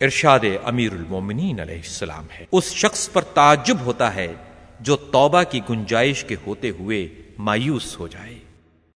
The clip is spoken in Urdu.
ارشاد امیر المومنین علیہ السلام ہے۔ اس شخص پر تعجب ہوتا ہے جو توبہ کی گنجائش کے ہوتے ہوئے مایوس ہو جائے۔